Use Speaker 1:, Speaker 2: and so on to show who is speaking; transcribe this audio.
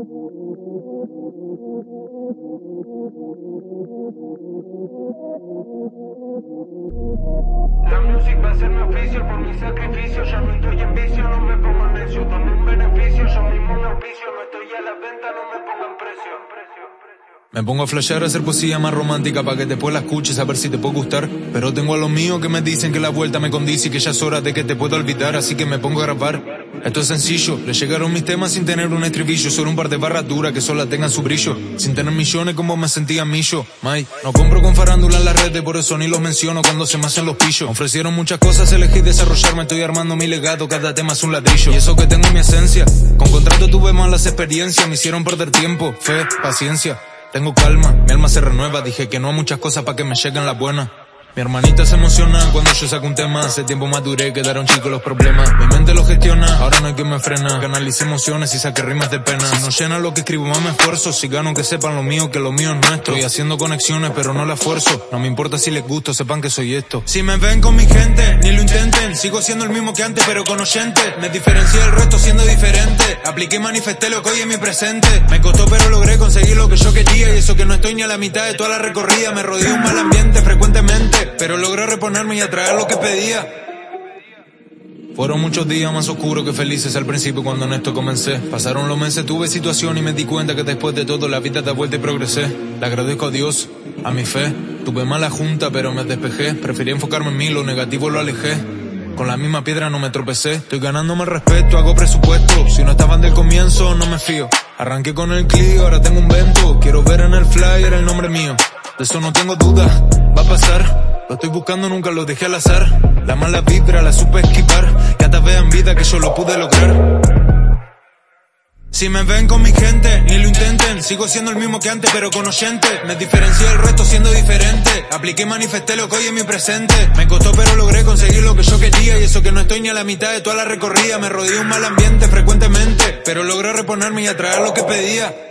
Speaker 1: La música va a ser mi oficio por mi sacrificio. Ya no estoy en vicio, no me pongo en necio. Un beneficio, yo mismo me auspicio. No estoy a la venta, no me pongo en precio.
Speaker 2: Me pongo a flashear a hacer poesía más romántica para que después la escuches a ver si te puede gustar. Pero tengo a los míos que me dicen que la vuelta me condice y que ya es hora de que te pueda olvidar, así que me pongo a grabar. Esto es sencillo, le llegaron mis temas sin tener un estribillo, solo un par de barras duras que solo tengan su brillo. Sin tener millones como me sentía millo, May. No compro con farándula en las redes, por eso ni los menciono cuando se me hacen los pillos. Ofrecieron muchas cosas, elegí desarrollarme, estoy armando mi legado, cada tema es un ladrillo. Y eso que tengo mi esencia, con contrato tuve malas experiencias, me hicieron perder tiempo, fe, paciencia. Tengo calma, mi alma se renueva, dije que no a muchas cosas para que me lleguen las buenas. Mi hermanita se emociona cuando yo saco un tema. Hace tiempo maduré, quedaron chicos los problemas. Mi mente lo gestiona, ahora no hay quien me frena. Canalice emociones y saque rimas de pena. Si no llena lo que escribo, más me esfuerzo. Si gano, que sepan lo mío, que lo mío es nuestro. Estoy haciendo conexiones, pero no las esfuerzo. No me importa si les gusto, sepan que soy esto. Si me ven con mi gente, ni lo intenten. Sigo siendo el mismo que antes, pero con oyente. Me diferencié del resto siendo diferente. Apliqué y manifesté lo que hoy es mi presente. Me costó, pero logré conseguir lo que yo quería. Y eso que no estoy ni a la mitad de toda la recorrida. Me rodeé un mal ambiente frecuentemente pero logré reponerme y atraer lo que pedía. Fueron muchos días más oscuros que felices al principio cuando en esto comencé. Pasaron los meses, tuve situación y me di cuenta que después de todo la vida da vuelta y progresé. Le agradezco a Dios, a mi fe. Tuve mala junta, pero me despejé. Preferí enfocarme en mí, lo negativo lo alejé. Con la misma piedra no me tropecé. Estoy ganándome el respeto, hago presupuesto. Si no estaban del comienzo, no me fío. Arranqué con el Clio, ahora tengo un vento. Quiero ver en el flyer el nombre mío. De eso no tengo duda, va a pasar. Lo estoy buscando, nunca lo dejé al azar. La mala vibra la supe esquivar. Ya te vean vida que yo lo pude lograr. Si me ven con mi gente, ni lo intenten. Sigo siendo el mismo que antes, pero con oyente. Me diferencié del resto siendo diferente. Apliqué y manifesté lo que hoy es mi presente. Me costó, pero logré conseguir lo que yo quería. Y eso que no estoy ni a la mitad de toda la recorrida. Me rodeé un mal ambiente frecuentemente. Pero logré reponerme y atraer lo que pedía.